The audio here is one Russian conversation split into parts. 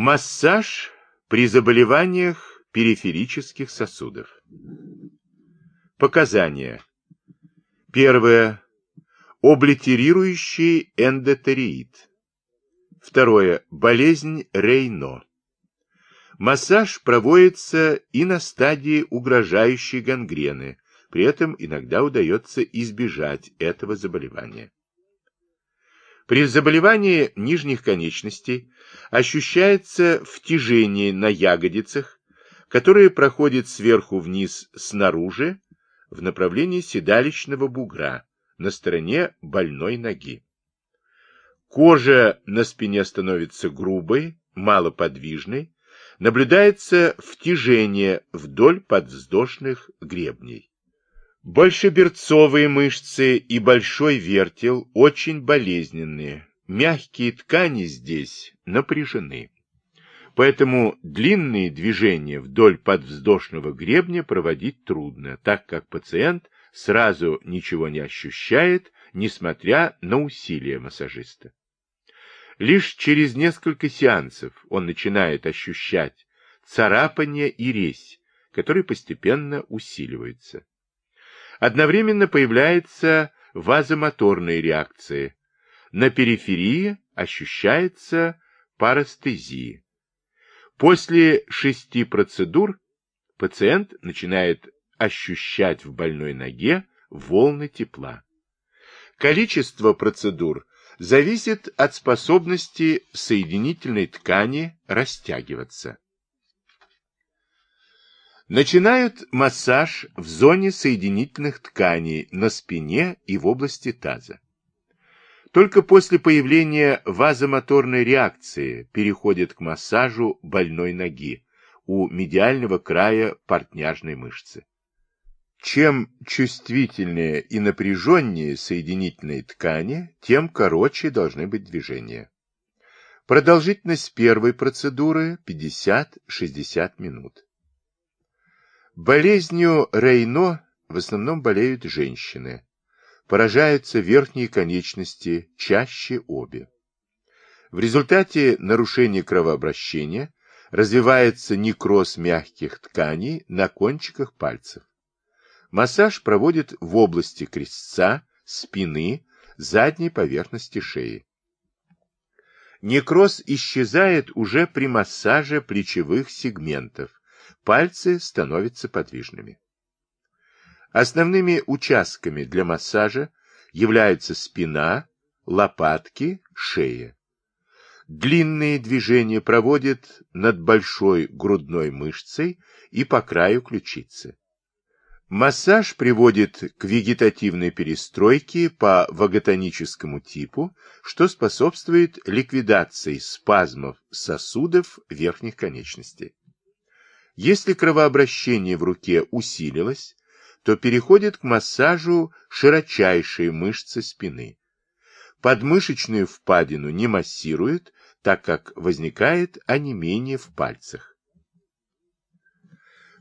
Массаж при заболеваниях периферических сосудов. Показания. Первое. Облитерирующий эндотериит. Второе. Болезнь Рейно. Массаж проводится и на стадии угрожающей гангрены, при этом иногда удается избежать этого заболевания. При заболевании нижних конечностей ощущается втяжение на ягодицах, которое проходит сверху вниз снаружи в направлении седалищного бугра на стороне больной ноги. Кожа на спине становится грубой, малоподвижной, наблюдается втяжение вдоль подвздошных гребней. Большеберцовые мышцы и большой вертел очень болезненные, мягкие ткани здесь напряжены. Поэтому длинные движения вдоль подвздошного гребня проводить трудно, так как пациент сразу ничего не ощущает, несмотря на усилия массажиста. Лишь через несколько сеансов он начинает ощущать царапание и резь, которые постепенно усиливаются. Одновременно появляется вазомоторная реакция. На периферии ощущается парастезия. После шести процедур пациент начинает ощущать в больной ноге волны тепла. Количество процедур зависит от способности соединительной ткани растягиваться. Начинают массаж в зоне соединительных тканей на спине и в области таза. Только после появления вазомоторной реакции переходит к массажу больной ноги у медиального края портняжной мышцы. Чем чувствительнее и напряженнее соединительные ткани, тем короче должны быть движения. Продолжительность первой процедуры 50-60 минут. Болезнью Рейно в основном болеют женщины. Поражаются верхние конечности, чаще обе. В результате нарушения кровообращения развивается некроз мягких тканей на кончиках пальцев. Массаж проводит в области крестца, спины, задней поверхности шеи. Некроз исчезает уже при массаже плечевых сегментов. Пальцы становятся подвижными. Основными участками для массажа являются спина, лопатки, шея. Длинные движения проводят над большой грудной мышцей и по краю ключицы. Массаж приводит к вегетативной перестройке по ваготоническому типу, что способствует ликвидации спазмов сосудов верхних конечностей. Если кровообращение в руке усилилось, то переходит к массажу широчайшие мышцы спины. Подмышечную впадину не массирует, так как возникает онемение в пальцах.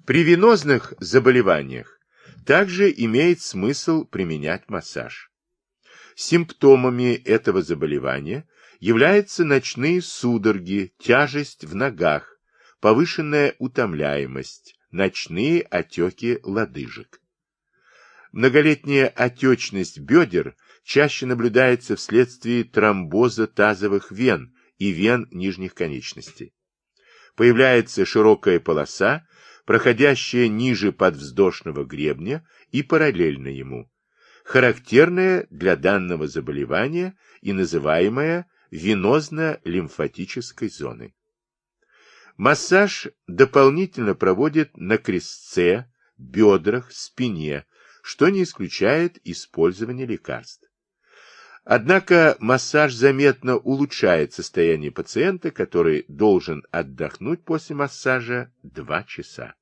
При венозных заболеваниях также имеет смысл применять массаж. Симптомами этого заболевания являются ночные судороги, тяжесть в ногах, повышенная утомляемость, ночные отеки лодыжек. Многолетняя отечность бедер чаще наблюдается вследствие тромбоза тазовых вен и вен нижних конечностей. Появляется широкая полоса, проходящая ниже подвздошного гребня и параллельно ему, характерная для данного заболевания и называемая венозно-лимфатической зоной. Массаж дополнительно проводит на крестце, бедрах, спине, что не исключает использование лекарств. Однако массаж заметно улучшает состояние пациента, который должен отдохнуть после массажа 2 часа.